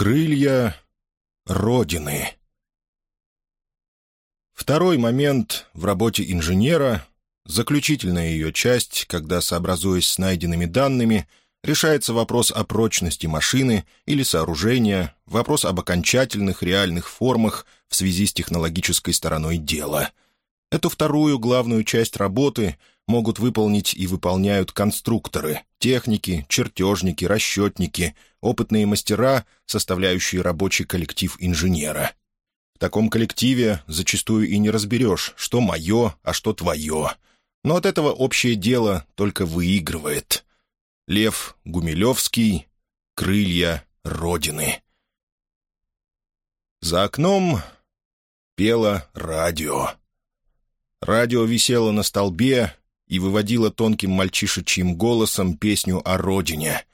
Крылья Родины. Второй момент в работе инженера — заключительная ее часть, когда, сообразуясь с найденными данными, решается вопрос о прочности машины или сооружения, вопрос об окончательных реальных формах в связи с технологической стороной дела. Эту вторую главную часть работы могут выполнить и выполняют конструкторы, техники, чертежники, расчетники, опытные мастера, составляющие рабочий коллектив инженера. В таком коллективе зачастую и не разберешь, что мое, а что твое. Но от этого общее дело только выигрывает. Лев Гумилевский «Крылья Родины». За окном пело радио. Радио висело на столбе и выводило тонким мальчишечьим голосом песню о родине.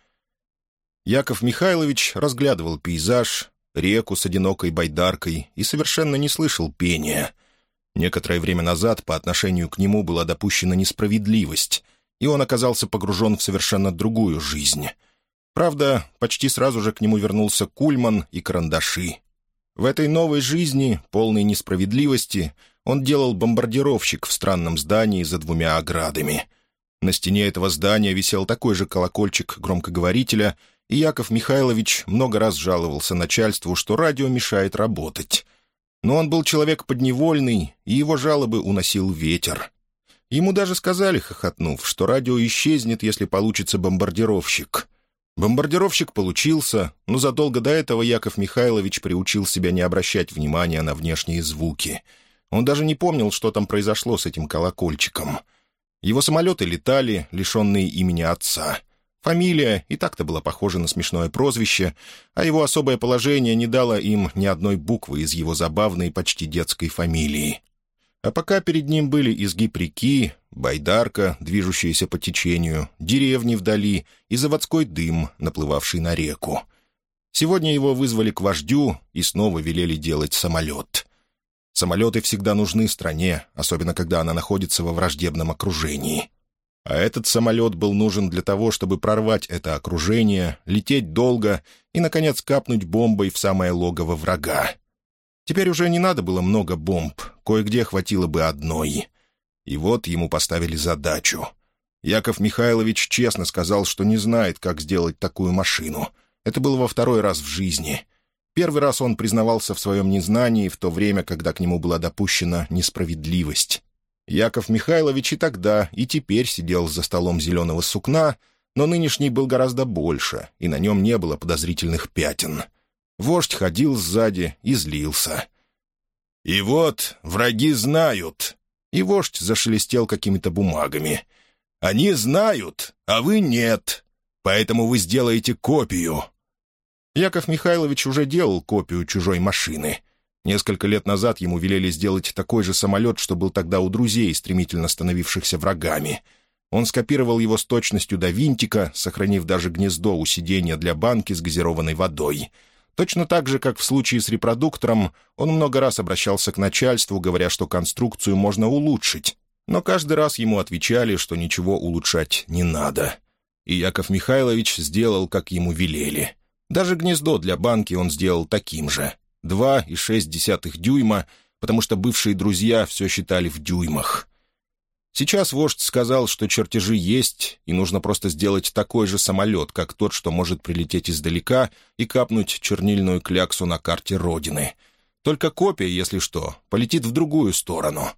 Яков Михайлович разглядывал пейзаж, реку с одинокой байдаркой и совершенно не слышал пения. Некоторое время назад по отношению к нему была допущена несправедливость, и он оказался погружен в совершенно другую жизнь. Правда, почти сразу же к нему вернулся Кульман и карандаши. В этой новой жизни, полной несправедливости, он делал бомбардировщик в странном здании за двумя оградами. На стене этого здания висел такой же колокольчик громкоговорителя, и Яков Михайлович много раз жаловался начальству, что радио мешает работать. Но он был человек подневольный, и его жалобы уносил ветер. Ему даже сказали, хохотнув, что радио исчезнет, если получится бомбардировщик. Бомбардировщик получился, но задолго до этого Яков Михайлович приучил себя не обращать внимания на внешние звуки — он даже не помнил, что там произошло с этим колокольчиком. Его самолеты летали, лишенные имени отца. Фамилия и так-то была похожа на смешное прозвище, а его особое положение не дало им ни одной буквы из его забавной, почти детской фамилии. А пока перед ним были изгиб реки, байдарка, движущаяся по течению, деревни вдали и заводской дым, наплывавший на реку. Сегодня его вызвали к вождю и снова велели делать самолет. Самолеты всегда нужны стране, особенно когда она находится во враждебном окружении. А этот самолет был нужен для того, чтобы прорвать это окружение, лететь долго и, наконец, капнуть бомбой в самое логово врага. Теперь уже не надо было много бомб, кое-где хватило бы одной. И вот ему поставили задачу. Яков Михайлович честно сказал, что не знает, как сделать такую машину. Это было во второй раз в жизни — Первый раз он признавался в своем незнании в то время, когда к нему была допущена несправедливость. Яков Михайлович и тогда, и теперь сидел за столом зеленого сукна, но нынешний был гораздо больше, и на нем не было подозрительных пятен. Вождь ходил сзади и злился. «И вот враги знают!» И вождь зашелестел какими-то бумагами. «Они знают, а вы нет, поэтому вы сделаете копию. Яков Михайлович уже делал копию чужой машины. Несколько лет назад ему велели сделать такой же самолет, что был тогда у друзей, стремительно становившихся врагами. Он скопировал его с точностью до винтика, сохранив даже гнездо у сиденья для банки с газированной водой. Точно так же, как в случае с репродуктором, он много раз обращался к начальству, говоря, что конструкцию можно улучшить. Но каждый раз ему отвечали, что ничего улучшать не надо. И Яков Михайлович сделал, как ему велели — даже гнездо для банки он сделал таким же. Два и шесть десятых дюйма, потому что бывшие друзья все считали в дюймах. Сейчас вождь сказал, что чертежи есть, и нужно просто сделать такой же самолет, как тот, что может прилететь издалека и капнуть чернильную кляксу на карте Родины. Только копия, если что, полетит в другую сторону.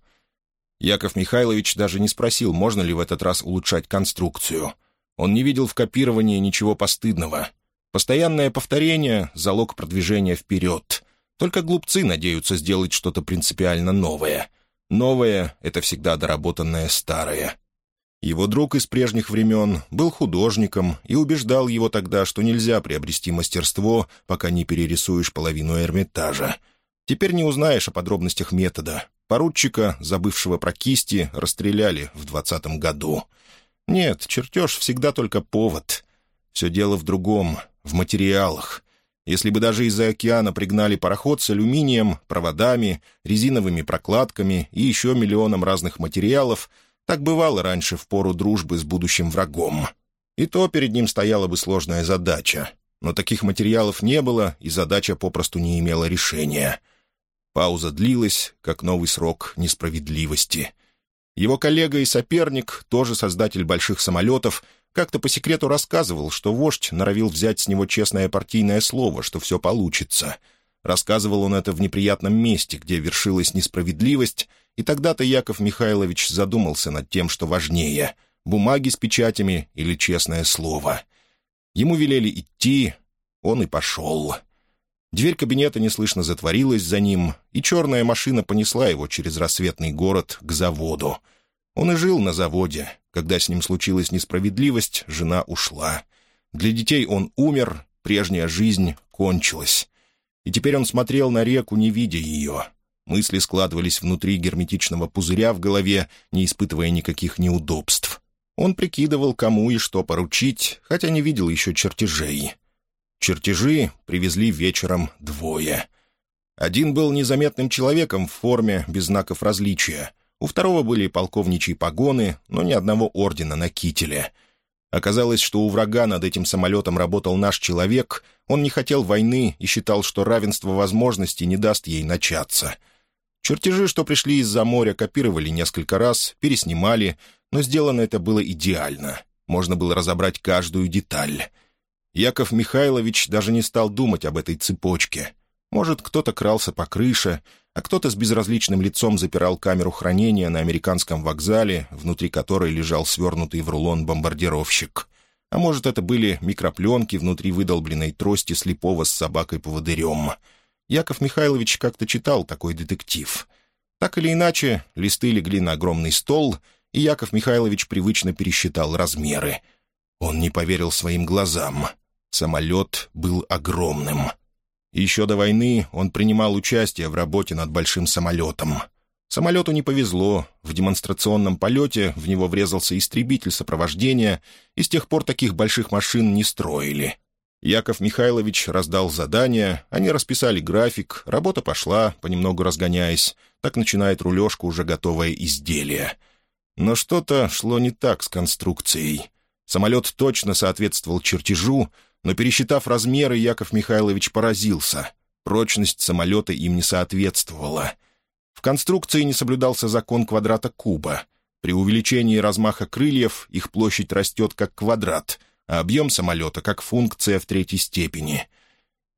Яков Михайлович даже не спросил, можно ли в этот раз улучшать конструкцию. Он не видел в копировании ничего постыдного. Постоянное повторение — залог продвижения вперед. Только глупцы надеются сделать что-то принципиально новое. Новое — это всегда доработанное старое. Его друг из прежних времен был художником и убеждал его тогда, что нельзя приобрести мастерство, пока не перерисуешь половину Эрмитажа. Теперь не узнаешь о подробностях метода. Поручика, забывшего про кисти, расстреляли в двадцатом году. Нет, чертеж всегда только повод. Все дело в другом в материалах. Если бы даже из-за океана пригнали пароход с алюминием, проводами, резиновыми прокладками и еще миллионом разных материалов, так бывало раньше в пору дружбы с будущим врагом. И то перед ним стояла бы сложная задача. но таких материалов не было, и задача попросту не имела решения. Пауза длилась, как новый срок несправедливости. Его коллега и соперник, тоже создатель больших самолетов, как-то по секрету рассказывал, что вождь норовил взять с него честное партийное слово, что все получится. Рассказывал он это в неприятном месте, где вершилась несправедливость, и тогда-то Яков Михайлович задумался над тем, что важнее — бумаги с печатями или честное слово. Ему велели идти, он и пошел. Дверь кабинета неслышно затворилась за ним, и черная машина понесла его через рассветный город к заводу. Он и жил на заводе. Когда с ним случилась несправедливость, жена ушла. Для детей он умер, прежняя жизнь кончилась. И теперь он смотрел на реку, не видя ее. Мысли складывались внутри герметичного пузыря в голове, не испытывая никаких неудобств. Он прикидывал, кому и что поручить, хотя не видел еще чертежей. Чертежи привезли вечером двое. Один был незаметным человеком в форме, без знаков различия. У второго были полковничьи погоны, но ни одного ордена на кителе. Оказалось, что у врага над этим самолетом работал наш человек, он не хотел войны и считал, что равенство возможностей не даст ей начаться. Чертежи, что пришли из-за моря, копировали несколько раз, переснимали, но сделано это было идеально. Можно было разобрать каждую деталь. Яков Михайлович даже не стал думать об этой цепочке. Может, кто-то крался по крыше, а кто-то с безразличным лицом запирал камеру хранения на американском вокзале, внутри которой лежал свернутый в рулон бомбардировщик. А может, это были микропленки внутри выдолбленной трости слепого с собакой-поводырем. Яков Михайлович как-то читал такой детектив. Так или иначе, листы легли на огромный стол, и Яков Михайлович привычно пересчитал размеры. Он не поверил своим глазам. Самолет был огромным. Еще до войны он принимал участие в работе над большим самолетом. Самолету не повезло. В демонстрационном полете в него врезался истребитель сопровождения, и с тех пор таких больших машин не строили. Яков Михайлович раздал задания, они расписали график, работа пошла, понемногу разгоняясь. Так начинает рулежка уже готовое изделие. Но что-то шло не так с конструкцией. Самолет точно соответствовал чертежу, но, пересчитав размеры, Яков Михайлович поразился. Прочность самолета им не соответствовала. В конструкции не соблюдался закон квадрата куба. При увеличении размаха крыльев их площадь растет как квадрат, а объем самолета как функция в третьей степени.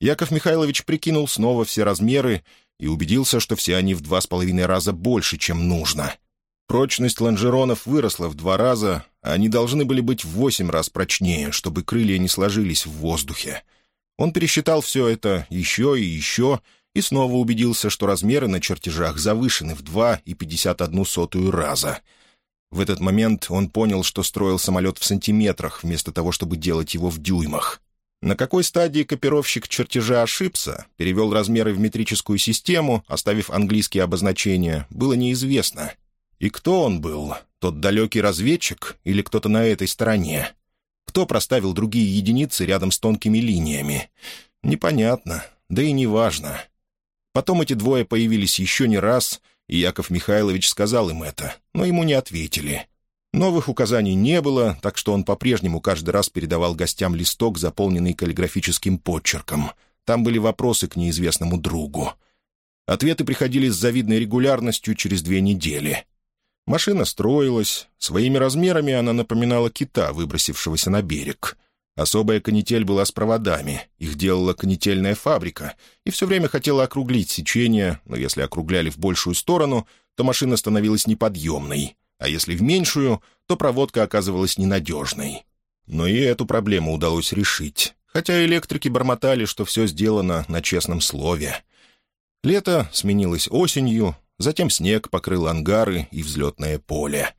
Яков Михайлович прикинул снова все размеры и убедился, что все они в два с половиной раза больше, чем нужно — Прочность лонжеронов выросла в два раза, они должны были быть в восемь раз прочнее, чтобы крылья не сложились в воздухе. Он пересчитал все это еще и еще, и снова убедился, что размеры на чертежах завышены в два и пятьдесят одну сотую раза. В этот момент он понял, что строил самолет в сантиметрах, вместо того, чтобы делать его в дюймах. На какой стадии копировщик чертежа ошибся, перевел размеры в метрическую систему, оставив английские обозначения, было неизвестно — и кто он был? Тот далекий разведчик или кто-то на этой стороне? Кто проставил другие единицы рядом с тонкими линиями? Непонятно, да и неважно. Потом эти двое появились еще не раз, и Яков Михайлович сказал им это, но ему не ответили. Новых указаний не было, так что он по-прежнему каждый раз передавал гостям листок, заполненный каллиграфическим подчерком. Там были вопросы к неизвестному другу. Ответы приходили с завидной регулярностью через две недели. Машина строилась. Своими размерами она напоминала кита, выбросившегося на берег. Особая канитель была с проводами. Их делала канительная фабрика. И все время хотела округлить сечение, но если округляли в большую сторону, то машина становилась неподъемной. А если в меньшую, то проводка оказывалась ненадежной. Но и эту проблему удалось решить. Хотя электрики бормотали, что все сделано на честном слове. Лето сменилось осенью, Затем снег покрыл ангары и взлетное поле.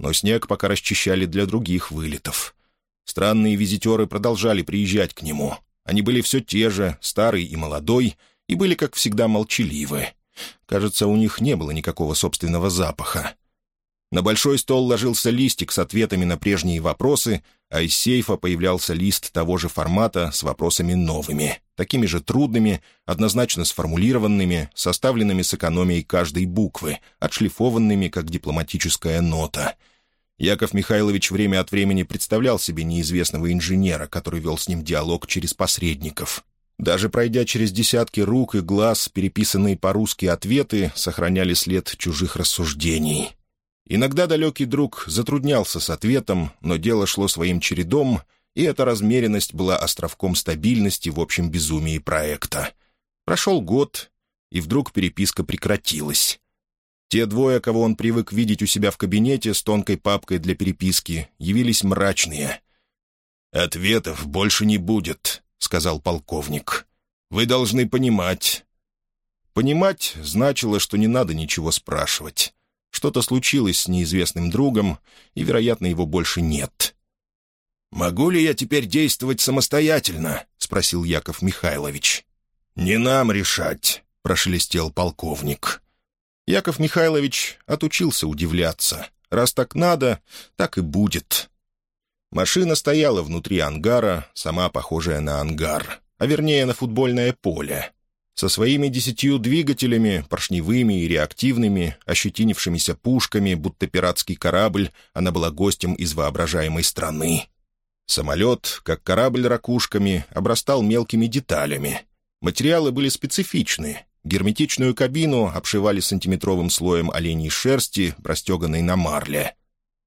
Но снег пока расчищали для других вылетов. Странные визитеры продолжали приезжать к нему. Они были все те же, старый и молодой, и были, как всегда, молчаливы. Кажется, у них не было никакого собственного запаха. На большой стол ложился листик с ответами на прежние вопросы, а из сейфа появлялся лист того же формата с вопросами новыми, такими же трудными, однозначно сформулированными, составленными с экономией каждой буквы, отшлифованными, как дипломатическая нота. Яков Михайлович время от времени представлял себе неизвестного инженера, который вел с ним диалог через посредников. Даже пройдя через десятки рук и глаз, переписанные по-русски ответы сохраняли след чужих рассуждений. Иногда далекий друг затруднялся с ответом, но дело шло своим чередом, и эта размеренность была островком стабильности в общем безумии проекта. Прошел год, и вдруг переписка прекратилась. Те двое, кого он привык видеть у себя в кабинете с тонкой папкой для переписки, явились мрачные. «Ответов больше не будет», — сказал полковник. «Вы должны понимать». Понимать значило, что не надо ничего спрашивать. Что-то случилось с неизвестным другом, и, вероятно, его больше нет. «Могу ли я теперь действовать самостоятельно?» — спросил Яков Михайлович. «Не нам решать», — прошелестел полковник. Яков Михайлович отучился удивляться. Раз так надо, так и будет. Машина стояла внутри ангара, сама похожая на ангар, а вернее на футбольное поле. Со своими десятью двигателями, поршневыми и реактивными, ощетинившимися пушками, будто пиратский корабль, она была гостем из воображаемой страны. Самолет, как корабль ракушками, обрастал мелкими деталями. Материалы были специфичны, Герметичную кабину обшивали сантиметровым слоем оленей шерсти, простеганной на марле.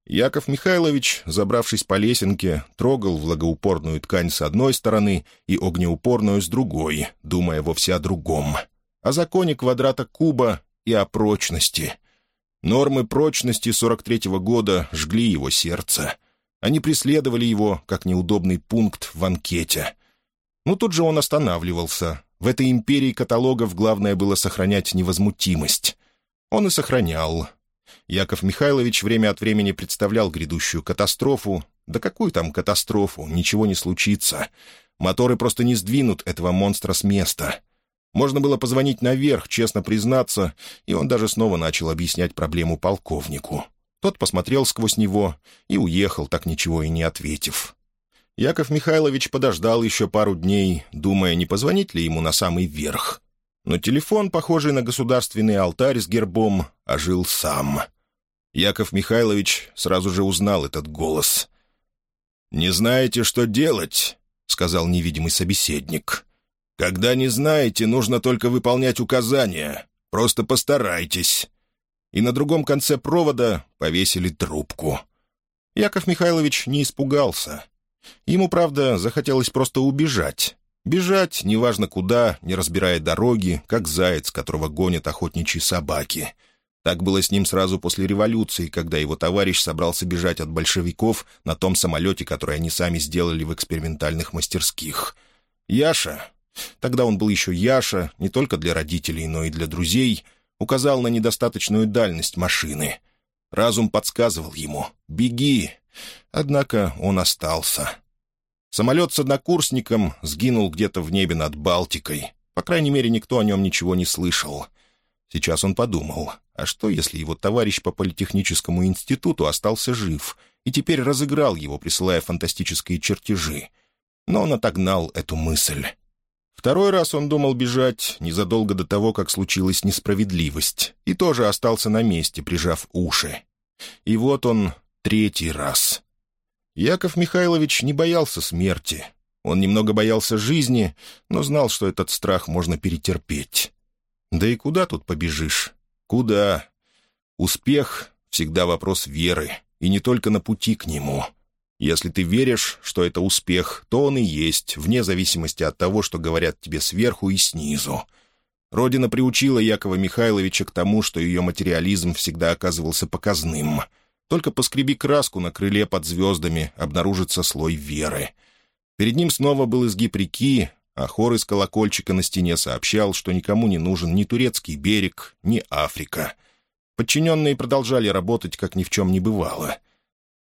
Яков Михайлович, забравшись по лесенке, трогал влагоупорную ткань с одной стороны и огнеупорную с другой, думая вовсе о другом. О законе квадрата куба и о прочности. Нормы прочности 43-го года жгли его сердце. Они преследовали его, как неудобный пункт в анкете. Но тут же он останавливался, в этой империи каталогов главное было сохранять невозмутимость. Он и сохранял. Яков Михайлович время от времени представлял грядущую катастрофу. Да какую там катастрофу? Ничего не случится. Моторы просто не сдвинут этого монстра с места. Можно было позвонить наверх, честно признаться, и он даже снова начал объяснять проблему полковнику. Тот посмотрел сквозь него и уехал, так ничего и не ответив. Яков Михайлович подождал еще пару дней, думая, не позвонить ли ему на самый верх. Но телефон, похожий на государственный алтарь с гербом, ожил сам. Яков Михайлович сразу же узнал этот голос. «Не знаете, что делать?» — сказал невидимый собеседник. «Когда не знаете, нужно только выполнять указания. Просто постарайтесь». И на другом конце провода повесили трубку. Яков Михайлович не испугался. Ему, правда, захотелось просто убежать. Бежать, неважно куда, не разбирая дороги, как заяц, которого гонят охотничьи собаки. Так было с ним сразу после революции, когда его товарищ собрался бежать от большевиков на том самолете, который они сами сделали в экспериментальных мастерских. Яша, тогда он был еще Яша, не только для родителей, но и для друзей, указал на недостаточную дальность машины. Разум подсказывал ему «Беги, Однако он остался. Самолет с однокурсником сгинул где-то в небе над Балтикой. По крайней мере, никто о нем ничего не слышал. Сейчас он подумал, а что, если его товарищ по политехническому институту остался жив и теперь разыграл его, присылая фантастические чертежи? Но он отогнал эту мысль. Второй раз он думал бежать незадолго до того, как случилась несправедливость, и тоже остался на месте, прижав уши. И вот он третий раз. Яков Михайлович не боялся смерти. Он немного боялся жизни, но знал, что этот страх можно перетерпеть. Да и куда тут побежишь? Куда? Успех — всегда вопрос веры, и не только на пути к нему. Если ты веришь, что это успех, то он и есть, вне зависимости от того, что говорят тебе сверху и снизу. Родина приучила Якова Михайловича к тому, что ее материализм всегда оказывался показным — только поскреби краску на крыле под звездами, обнаружится слой веры. Перед ним снова был изгиб реки, а хор из колокольчика на стене сообщал, что никому не нужен ни турецкий берег, ни Африка. Подчиненные продолжали работать, как ни в чем не бывало.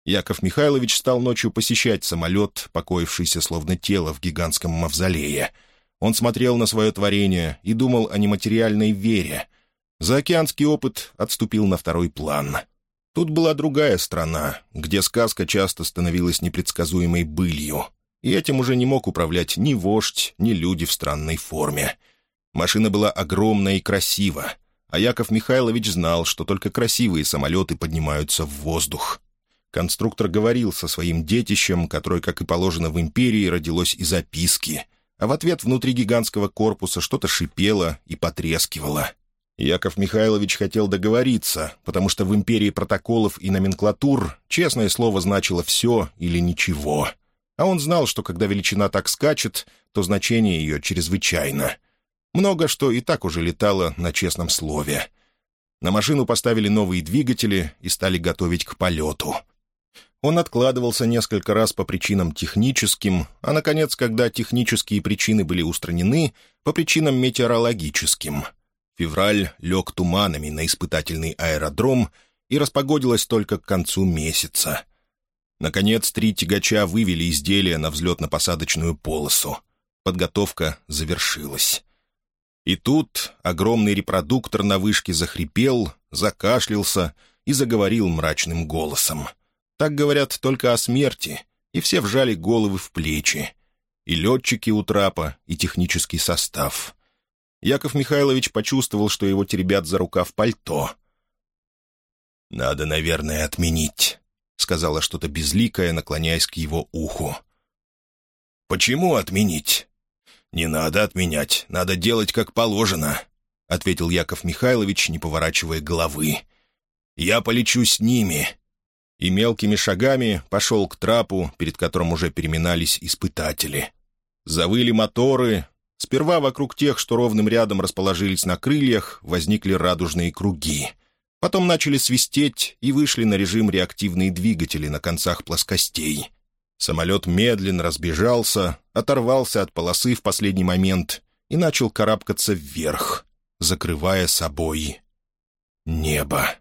Яков Михайлович стал ночью посещать самолет, покоившийся словно тело в гигантском мавзолее. Он смотрел на свое творение и думал о нематериальной вере. Заокеанский опыт отступил на второй план — Тут была другая страна, где сказка часто становилась непредсказуемой былью, и этим уже не мог управлять ни вождь, ни люди в странной форме. Машина была огромна и красива, а Яков Михайлович знал, что только красивые самолеты поднимаются в воздух. Конструктор говорил со своим детищем, которое, как и положено в империи, родилось из записки, а в ответ внутри гигантского корпуса что-то шипело и потрескивало. Яков Михайлович хотел договориться, потому что в империи протоколов и номенклатур честное слово значило «все» или «ничего». А он знал, что когда величина так скачет, то значение ее чрезвычайно. Много что и так уже летало на честном слове. На машину поставили новые двигатели и стали готовить к полету. Он откладывался несколько раз по причинам техническим, а, наконец, когда технические причины были устранены, по причинам метеорологическим — Февраль лег туманами на испытательный аэродром и распогодилось только к концу месяца. Наконец, три тягача вывели изделия на взлетно-посадочную полосу. Подготовка завершилась. И тут огромный репродуктор на вышке захрипел, закашлялся и заговорил мрачным голосом. Так говорят только о смерти, и все вжали головы в плечи. И летчики у трапа, и технический состав. Яков Михайлович почувствовал, что его теребят за рукав пальто. «Надо, наверное, отменить», — сказала что-то безликое, наклоняясь к его уху. «Почему отменить?» «Не надо отменять, надо делать как положено», — ответил Яков Михайлович, не поворачивая головы. «Я полечу с ними». И мелкими шагами пошел к трапу, перед которым уже переминались испытатели. Завыли моторы, Сперва вокруг тех, что ровным рядом расположились на крыльях, возникли радужные круги. Потом начали свистеть и вышли на режим реактивные двигатели на концах плоскостей. Самолет медленно разбежался, оторвался от полосы в последний момент и начал карабкаться вверх, закрывая собой небо.